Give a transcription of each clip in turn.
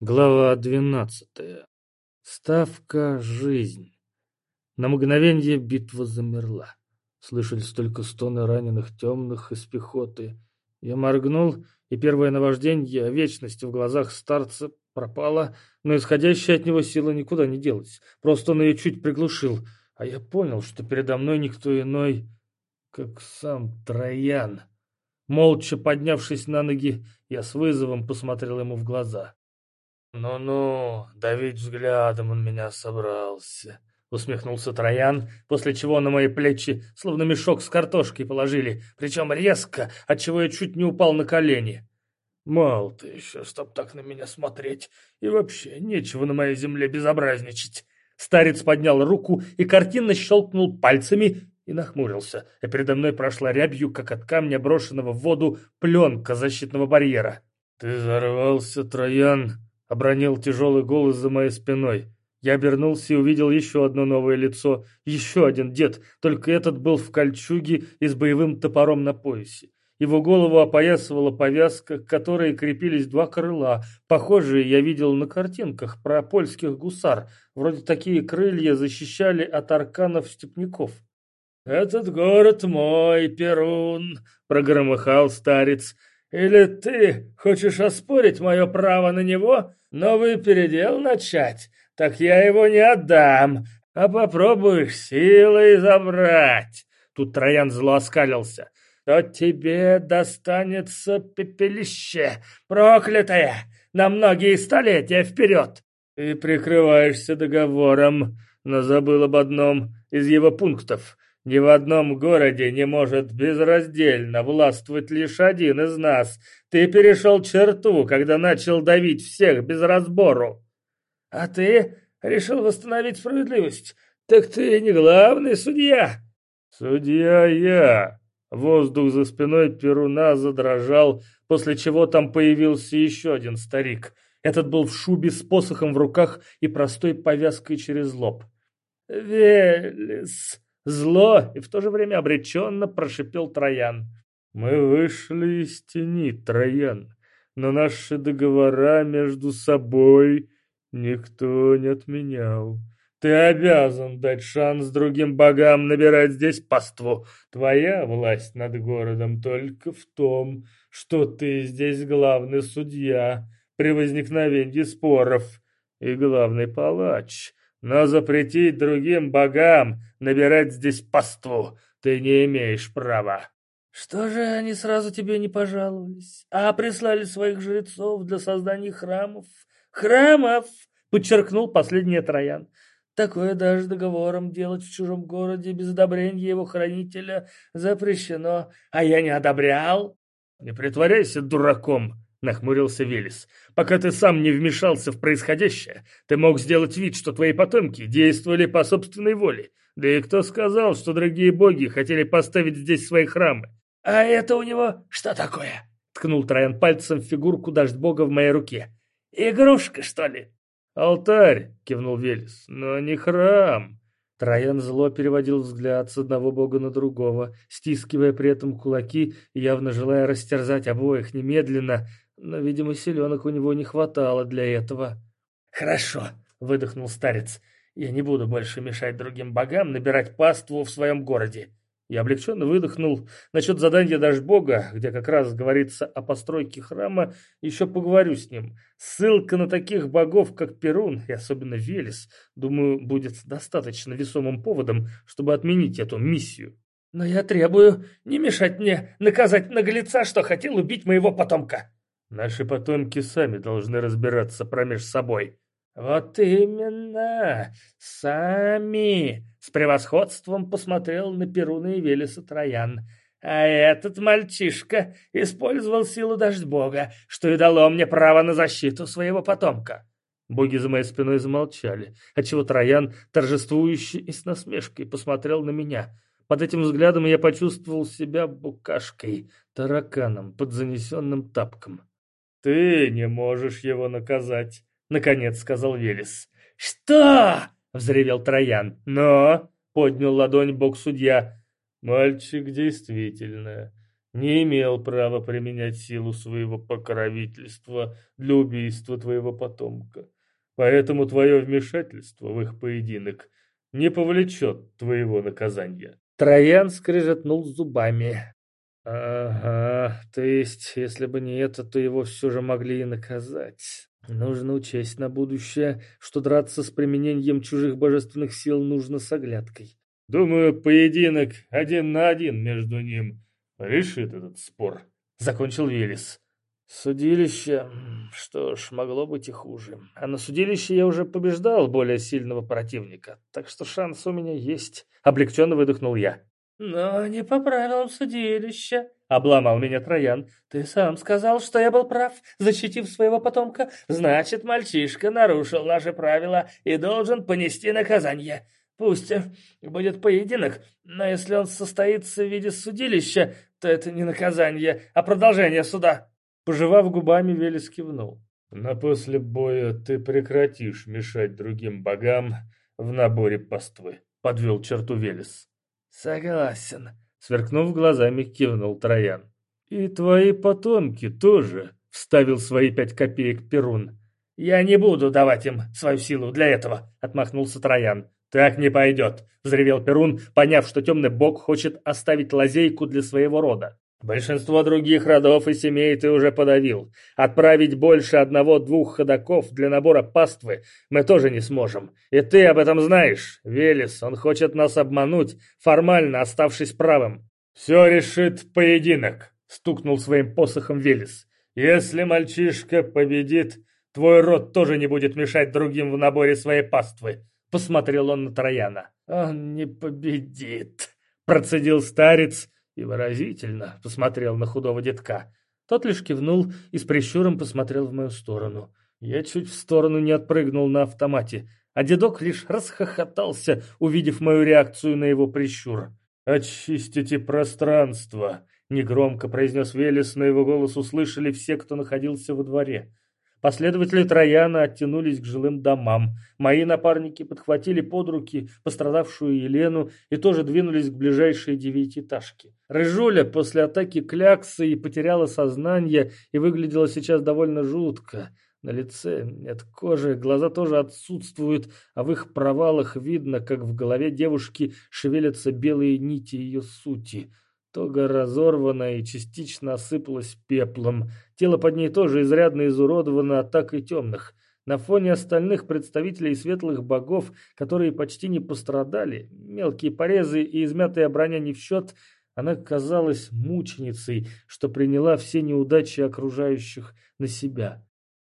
Глава двенадцатая. Ставка «Жизнь». На мгновение битва замерла. Слышались только стоны раненых темных из пехоты. Я моргнул, и первое наваждение вечности в глазах старца пропало, но исходящая от него сила никуда не делась. Просто он ее чуть приглушил, а я понял, что передо мной никто иной, как сам Троян. Молча поднявшись на ноги, я с вызовом посмотрел ему в глаза. «Ну-ну, давить взглядом он меня собрался», — усмехнулся Троян, после чего на мои плечи словно мешок с картошкой положили, причем резко, отчего я чуть не упал на колени. «Мал ты еще, чтоб так на меня смотреть, и вообще нечего на моей земле безобразничать». Старец поднял руку и картинно щелкнул пальцами и нахмурился, а передо мной прошла рябью, как от камня, брошенного в воду, пленка защитного барьера. «Ты взорвался, Троян!» — обронил тяжелый голос за моей спиной. Я обернулся и увидел еще одно новое лицо, еще один дед, только этот был в кольчуге и с боевым топором на поясе. Его голову опоясывала повязка, к которой крепились два крыла. Похожие я видел на картинках про польских гусар. Вроде такие крылья защищали от арканов степняков. «Этот город мой, Перун!» — прогромыхал старец. Или ты хочешь оспорить мое право на него, новый передел начать? Так я его не отдам, а попробуешь силой забрать. Тут Троян зло оскалился. То тебе достанется пепелище, проклятое, на многие столетия вперед. Ты прикрываешься договором, но забыл об одном из его пунктов. Ни в одном городе не может безраздельно властвовать лишь один из нас. Ты перешел черту, когда начал давить всех без разбору. А ты решил восстановить справедливость. Так ты не главный судья. Судья я. Воздух за спиной Перуна задрожал, после чего там появился еще один старик. Этот был в шубе с посохом в руках и простой повязкой через лоб. «Велес!» Зло и в то же время обреченно прошипел Троян. «Мы вышли из тени, Троян, но наши договора между собой никто не отменял. Ты обязан дать шанс другим богам набирать здесь паству. Твоя власть над городом только в том, что ты здесь главный судья при возникновении споров и главный палач» но запретить другим богам набирать здесь паству ты не имеешь права. Что же они сразу тебе не пожаловались, а прислали своих жрецов для создания храмов? Храмов! Подчеркнул последний Троян. Такое даже договором делать в чужом городе без одобрения его хранителя запрещено, а я не одобрял. Не притворяйся дураком, нахмурился Велес. «Пока ты сам не вмешался в происходящее, ты мог сделать вид, что твои потомки действовали по собственной воле. Да и кто сказал, что другие боги хотели поставить здесь свои храмы?» «А это у него что такое?» — ткнул Троян пальцем в фигурку дождь бога в моей руке. «Игрушка, что ли?» «Алтарь!» — кивнул Велес. «Но не храм!» Троян зло переводил взгляд с одного бога на другого, стискивая при этом кулаки явно желая растерзать обоих немедленно, но, видимо, селенок у него не хватало для этого. «Хорошо», — выдохнул старец. «Я не буду больше мешать другим богам набирать паству в своем городе». Я облегченно выдохнул. Насчет задания даже бога, где как раз говорится о постройке храма, еще поговорю с ним. Ссылка на таких богов, как Перун и особенно Велес, думаю, будет достаточно весомым поводом, чтобы отменить эту миссию. Но я требую не мешать мне наказать наглеца, что хотел убить моего потомка. Наши потомки сами должны разбираться промеж собой. Вот именно, сами. С превосходством посмотрел на Перуна и Велеса Троян. А этот мальчишка использовал силу дождь бога, что и дало мне право на защиту своего потомка. Боги за моей спиной замолчали, отчего Троян, торжествующий и с насмешкой, посмотрел на меня. Под этим взглядом я почувствовал себя букашкой, тараканом под занесенным тапком. «Ты не можешь его наказать», — наконец сказал Велес. «Что?» — взревел Троян. «Но...» — поднял ладонь бог судья. «Мальчик действительно не имел права применять силу своего покровительства для убийства твоего потомка. Поэтому твое вмешательство в их поединок не повлечет твоего наказания. Троян скрежетнул зубами. Ага, то есть, если бы не это, то его все же могли и наказать. Нужно учесть на будущее, что драться с применением чужих божественных сил нужно с оглядкой. Думаю, поединок один на один между ним решит этот спор. Закончил Велес. Судилище... Что ж, могло быть и хуже. А на судилище я уже побеждал более сильного противника, так что шанс у меня есть. Облегченно выдохнул я. «Но не по правилам судилища», — обломал меня Троян. «Ты сам сказал, что я был прав, защитив своего потомка. Значит, мальчишка нарушил наши правила и должен понести наказание. Пусть будет поединок, но если он состоится в виде судилища, то это не наказание, а продолжение суда». Пожевав губами, Велес кивнул. «Но после боя ты прекратишь мешать другим богам в наборе паствы», — подвел черту Велес. «Согласен», — сверкнув глазами, кивнул Троян. «И твои потомки тоже», — вставил свои пять копеек Перун. «Я не буду давать им свою силу для этого», — отмахнулся Троян. «Так не пойдет», — взревел Перун, поняв, что темный бог хочет оставить лазейку для своего рода. Большинство других родов и семей ты уже подавил. Отправить больше одного-двух ходаков для набора паствы мы тоже не сможем. И ты об этом знаешь. Велес, он хочет нас обмануть, формально оставшись правым. Все решит поединок, стукнул своим посохом Велес. Если мальчишка победит, твой род тоже не будет мешать другим в наборе своей паствы. Посмотрел он на Трояна. Он не победит, процедил старец, и выразительно посмотрел на худого детка. Тот лишь кивнул и с прищуром посмотрел в мою сторону. Я чуть в сторону не отпрыгнул на автомате, а дедок лишь расхохотался, увидев мою реакцию на его прищур. «Очистите пространство!» — негромко произнес Велес, но его голос услышали все, кто находился во дворе. Последователи Трояна оттянулись к жилым домам. Мои напарники подхватили под руки пострадавшую Елену и тоже двинулись к ближайшей девятиэтажке. Рыжуля после атаки кляксы и потеряла сознание и выглядела сейчас довольно жутко. На лице нет кожи, глаза тоже отсутствуют, а в их провалах видно, как в голове девушки шевелятся белые нити ее сути — Тога разорвана и частично осыпалась пеплом. Тело под ней тоже изрядно изуродовано атакой темных. На фоне остальных представителей светлых богов, которые почти не пострадали, мелкие порезы и измятая броня не в счет, она казалась мученицей, что приняла все неудачи окружающих на себя.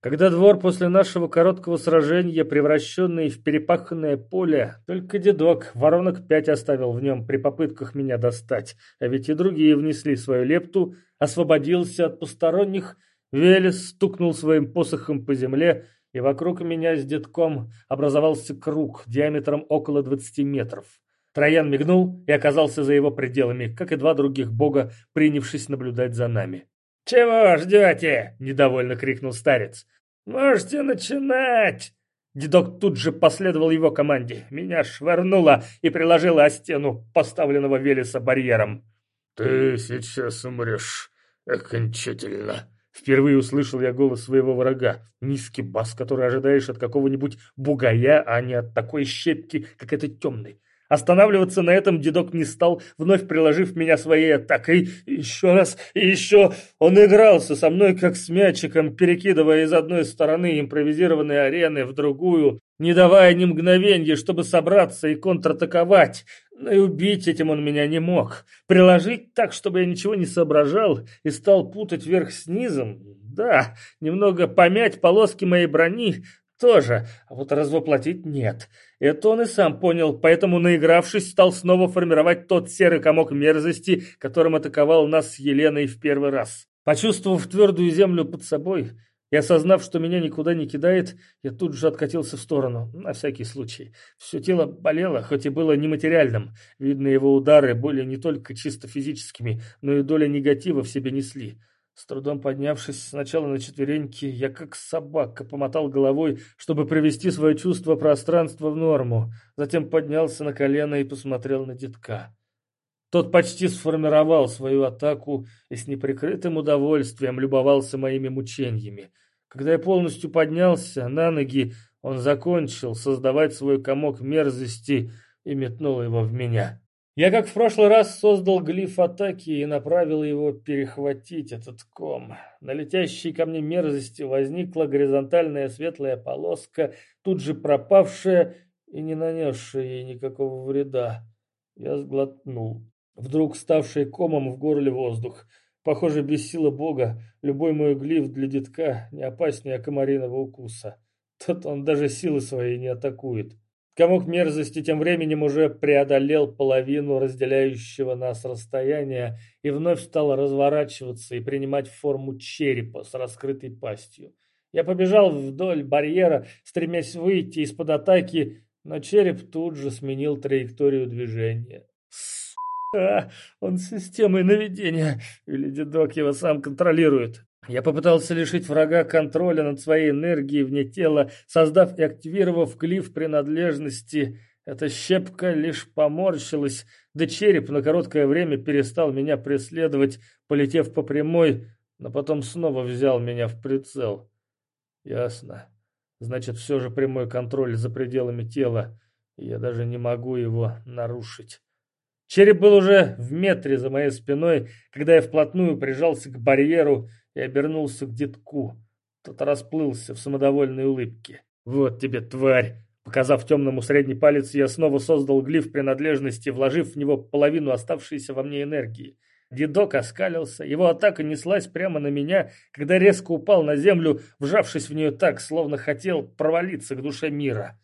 Когда двор после нашего короткого сражения, превращенный в перепаханное поле, только дедок воронок пять оставил в нем при попытках меня достать, а ведь и другие внесли свою лепту, освободился от посторонних, Велес стукнул своим посохом по земле, и вокруг меня с детком образовался круг диаметром около двадцати метров. Троян мигнул и оказался за его пределами, как и два других бога, принявшись наблюдать за нами. «Чего ждете?» – недовольно крикнул старец. «Можете начинать!» Дедок тут же последовал его команде. Меня швырнуло и приложило о стену поставленного Велеса барьером. «Ты сейчас умрешь окончательно!» Впервые услышал я голос своего врага. Низкий бас, который ожидаешь от какого-нибудь бугая, а не от такой щепки, как этот темный. Останавливаться на этом дедок не стал, вновь приложив меня своей атакой. Еще раз и еще. Он игрался со мной, как с мячиком, перекидывая из одной стороны импровизированной арены в другую, не давая ни мгновенья, чтобы собраться и контратаковать. Но и убить этим он меня не мог. Приложить так, чтобы я ничего не соображал и стал путать вверх с низом. Да, немного помять полоски моей брони, тоже, а вот развоплотить нет. Это он и сам понял, поэтому, наигравшись, стал снова формировать тот серый комок мерзости, которым атаковал нас с Еленой в первый раз. Почувствовав твердую землю под собой и осознав, что меня никуда не кидает, я тут же откатился в сторону, на всякий случай. Все тело болело, хоть и было нематериальным. Видно, его удары были не только чисто физическими, но и доля негатива в себе несли. С трудом поднявшись сначала на четвереньки, я как собака помотал головой, чтобы привести свое чувство пространства в норму. Затем поднялся на колено и посмотрел на детка. Тот почти сформировал свою атаку и с неприкрытым удовольствием любовался моими мучениями. Когда я полностью поднялся на ноги, он закончил создавать свой комок мерзости и метнул его в меня. Я, как в прошлый раз, создал глиф атаки и направил его перехватить этот ком. На летящей ко мне мерзости возникла горизонтальная светлая полоска, тут же пропавшая и не нанесшая ей никакого вреда. Я сглотнул. Вдруг ставший комом в горле воздух. Похоже, без силы бога любой мой глиф для детка не опаснее комариного укуса. Тот он даже силы своей не атакует. Комок мерзости тем временем уже преодолел половину разделяющего нас расстояния и вновь стал разворачиваться и принимать форму черепа с раскрытой пастью. Я побежал вдоль барьера, стремясь выйти из-под атаки, но череп тут же сменил траекторию движения. Сука, он с системой наведения, или дедок его сам контролирует. Я попытался лишить врага контроля над своей энергией вне тела, создав и активировав глиф принадлежности. Эта щепка лишь поморщилась, да череп на короткое время перестал меня преследовать, полетев по прямой, но потом снова взял меня в прицел. Ясно. Значит, все же прямой контроль за пределами тела, я даже не могу его нарушить. Череп был уже в метре за моей спиной, когда я вплотную прижался к барьеру и обернулся к детку. Тот расплылся в самодовольной улыбке. «Вот тебе, тварь!» Показав темному средний палец, я снова создал глиф принадлежности, вложив в него половину оставшейся во мне энергии. Дедок оскалился, его атака неслась прямо на меня, когда резко упал на землю, вжавшись в нее так, словно хотел провалиться к душе мира.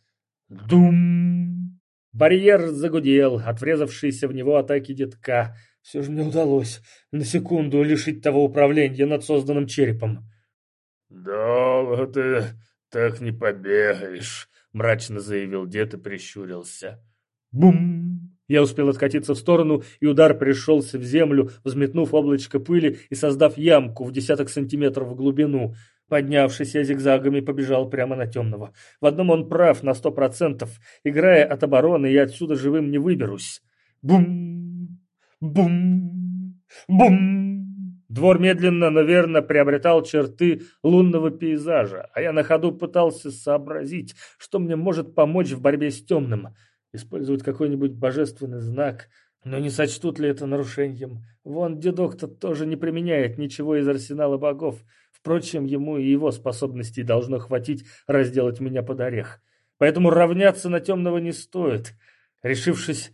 Дум! Барьер загудел от врезавшейся в него атаки детка. Все же мне удалось на секунду лишить того управления над созданным черепом. «Долго ты так не побегаешь», — мрачно заявил дед и прищурился. Бум! Я успел откатиться в сторону, и удар пришелся в землю, взметнув облачко пыли и создав ямку в десяток сантиметров в глубину. Поднявшись, я зигзагами побежал прямо на темного. В одном он прав на сто процентов. Играя от обороны, я отсюда живым не выберусь. Бум! Бум! Бум! Двор медленно, но верно приобретал черты лунного пейзажа, а я на ходу пытался сообразить, что мне может помочь в борьбе с темным. Использовать какой-нибудь божественный знак, но не сочтут ли это нарушением? Вон дедок-то тоже не применяет ничего из арсенала богов. Впрочем, ему и его способностей должно хватить разделать меня под орех. Поэтому равняться на темного не стоит. Решившись,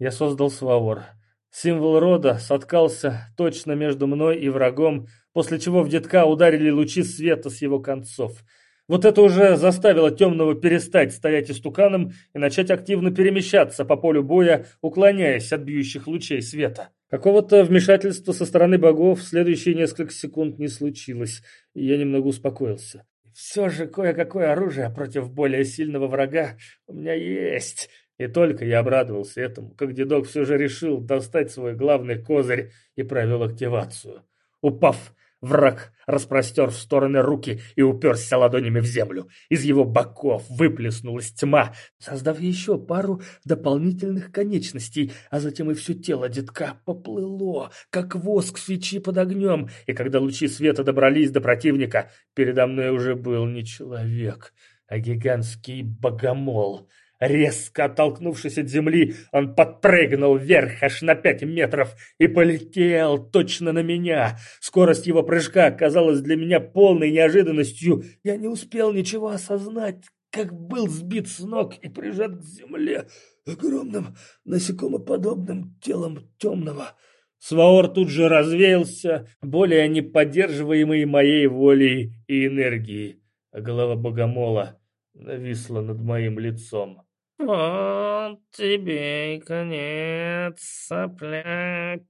я создал свавор. Символ рода соткался точно между мной и врагом, после чего в детка ударили лучи света с его концов. Вот это уже заставило темного перестать стоять истуканом и начать активно перемещаться по полю боя, уклоняясь от бьющих лучей света. Какого-то вмешательства со стороны богов в следующие несколько секунд не случилось, и я немного успокоился. Все же кое-какое оружие против более сильного врага у меня есть. И только я обрадовался этому, как дедок все же решил достать свой главный козырь и провел активацию. Упав, враг распростер в стороны руки и уперся ладонями в землю. Из его боков выплеснулась тьма, создав еще пару дополнительных конечностей, а затем и все тело детка поплыло, как воск свечи под огнем, и когда лучи света добрались до противника, передо мной уже был не человек, а гигантский богомол — Резко оттолкнувшись от земли, он подпрыгнул вверх аж на пять метров и полетел точно на меня. Скорость его прыжка оказалась для меня полной неожиданностью. Я не успел ничего осознать, как был сбит с ног и прижат к земле огромным насекомоподобным телом темного. Сваор тут же развеялся, более не поддерживаемый моей волей и энергией, а голова богомола нависла над моим лицом. «Вот тебе и конец, сопляк!»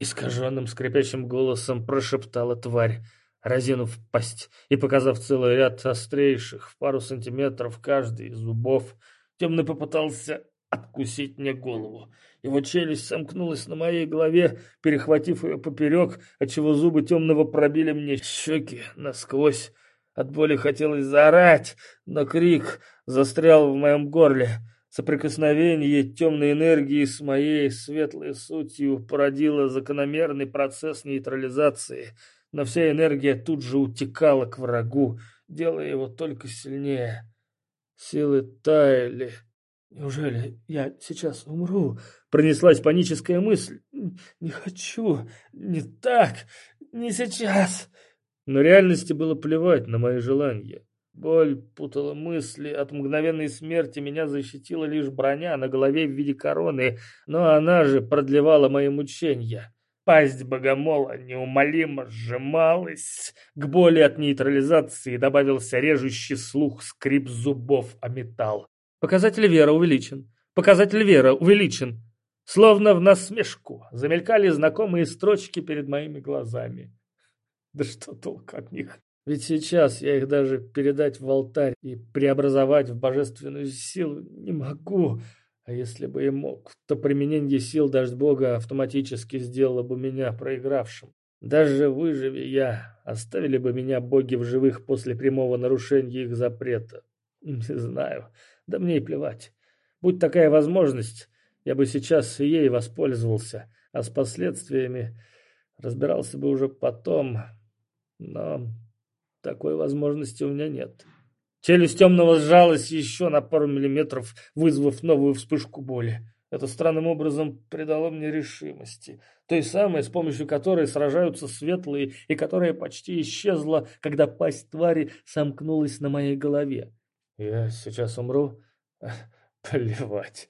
Искаженным скрипящим голосом прошептала тварь, разинув пасть и показав целый ряд острейших в пару сантиметров каждый из зубов. Темный попытался откусить мне голову. Его челюсть сомкнулась на моей голове, перехватив ее поперек, отчего зубы темного пробили мне щеки насквозь. От боли хотелось заорать, но крик застрял в моем горле. Соприкосновение темной энергии с моей светлой сутью породило закономерный процесс нейтрализации, но вся энергия тут же утекала к врагу, делая его только сильнее. Силы таяли. «Неужели я сейчас умру?» Пронеслась паническая мысль. «Не хочу, не так, не сейчас!» Но реальности было плевать на мои желания. Боль путала мысли. От мгновенной смерти меня защитила лишь броня на голове в виде короны, но она же продлевала мои мучения. Пасть богомола неумолимо сжималась. К боли от нейтрализации добавился режущий слух скрип зубов о металл. Показатель вера увеличен. Показатель вера увеличен. Словно в насмешку замелькали знакомые строчки перед моими глазами. Да что толк от них? Ведь сейчас я их даже передать в алтарь и преобразовать в божественную силу не могу. А если бы и мог, то применение сил дождь Бога автоматически сделало бы меня проигравшим. Даже выживи я, оставили бы меня боги в живых после прямого нарушения их запрета. Не знаю, да мне и плевать. Будь такая возможность, я бы сейчас ей воспользовался, а с последствиями разбирался бы уже потом. Но такой возможности у меня нет. Челюсть темного сжалась еще на пару миллиметров, вызвав новую вспышку боли. Это странным образом придало мне решимости. Той самой, с помощью которой сражаются светлые, и которая почти исчезла, когда пасть твари сомкнулась на моей голове. Я сейчас умру? Плевать.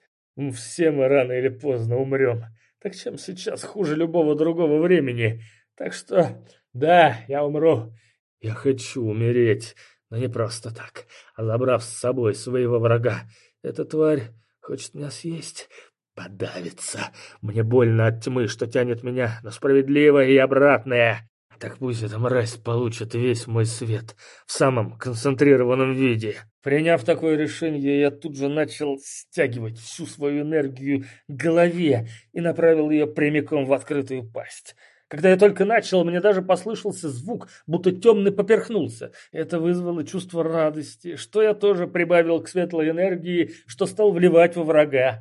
Все мы рано или поздно умрем. Так чем сейчас хуже любого другого времени? Так что, да, я умру. Я хочу умереть, но не просто так, а забрав с собой своего врага. Эта тварь хочет меня съесть, подавиться. Мне больно от тьмы, что тянет меня на справедливое и обратное. Так пусть эта мразь получит весь мой свет в самом концентрированном виде. Приняв такое решение, я тут же начал стягивать всю свою энергию к голове и направил ее прямиком в открытую пасть. Когда я только начал, мне даже послышался звук, будто темный поперхнулся. Это вызвало чувство радости, что я тоже прибавил к светлой энергии, что стал вливать во врага.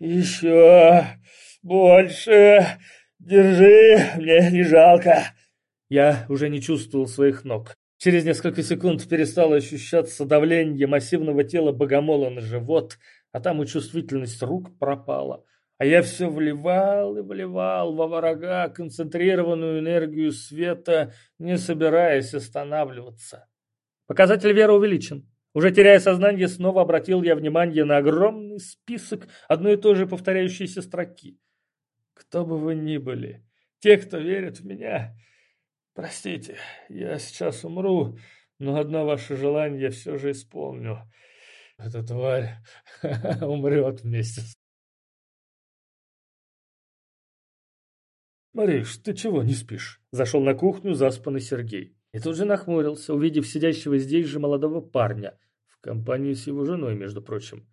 «Еще больше! Держи, мне не жалко!» Я уже не чувствовал своих ног. Через несколько секунд перестало ощущаться давление массивного тела богомола на живот, а там и чувствительность рук пропала. А я все вливал и вливал во врага концентрированную энергию света, не собираясь останавливаться. Показатель веры увеличен. Уже теряя сознание, снова обратил я внимание на огромный список одной и той же повторяющейся строки. Кто бы вы ни были, те, кто верит в меня, простите, я сейчас умру, но одно ваше желание я все же исполню. Эта тварь умрет вместе с «Мариш, ты чего не спишь?» Зашел на кухню заспанный Сергей. И тут же нахмурился, увидев сидящего здесь же молодого парня. В компании с его женой, между прочим.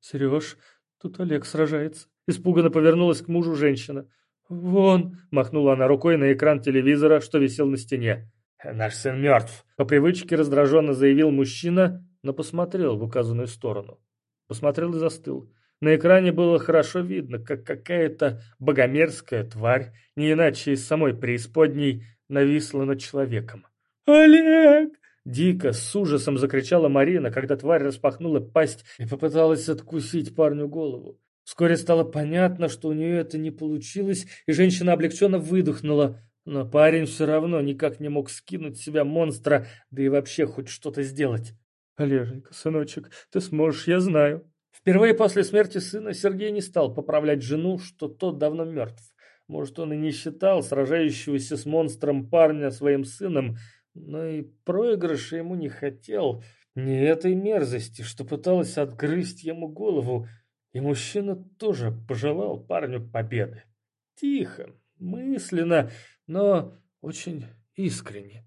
«Сереж, тут Олег сражается». Испуганно повернулась к мужу женщина. «Вон!» – махнула она рукой на экран телевизора, что висел на стене. «Наш сын мертв!» – по привычке раздраженно заявил мужчина, но посмотрел в указанную сторону. Посмотрел и застыл. На экране было хорошо видно, как какая-то богомерзкая тварь, не иначе из самой преисподней, нависла над человеком. «Олег!» Дико, с ужасом закричала Марина, когда тварь распахнула пасть и попыталась откусить парню голову. Вскоре стало понятно, что у нее это не получилось, и женщина облегченно выдохнула. Но парень все равно никак не мог скинуть с себя монстра, да и вообще хоть что-то сделать. «Олеженька, сыночек, ты сможешь, я знаю», Впервые после смерти сына Сергей не стал поправлять жену, что тот давно мертв. Может, он и не считал сражающегося с монстром парня своим сыном, но и проигрыша ему не хотел. Не этой мерзости, что пыталась отгрызть ему голову. И мужчина тоже пожелал парню победы. Тихо, мысленно, но очень искренне.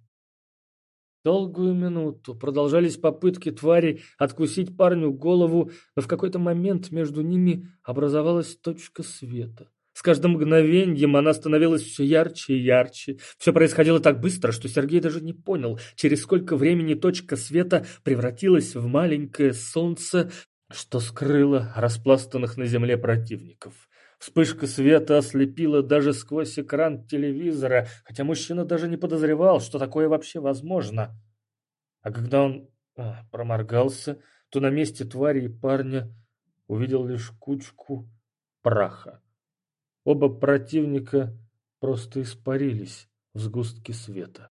Долгую минуту продолжались попытки твари откусить парню голову, но в какой-то момент между ними образовалась точка света. С каждым мгновением она становилась все ярче и ярче. Все происходило так быстро, что Сергей даже не понял, через сколько времени точка света превратилась в маленькое солнце, что скрыло распластанных на земле противников. Вспышка света ослепила даже сквозь экран телевизора, хотя мужчина даже не подозревал, что такое вообще возможно. А когда он а, проморгался, то на месте твари и парня увидел лишь кучку праха. Оба противника просто испарились в сгустке света.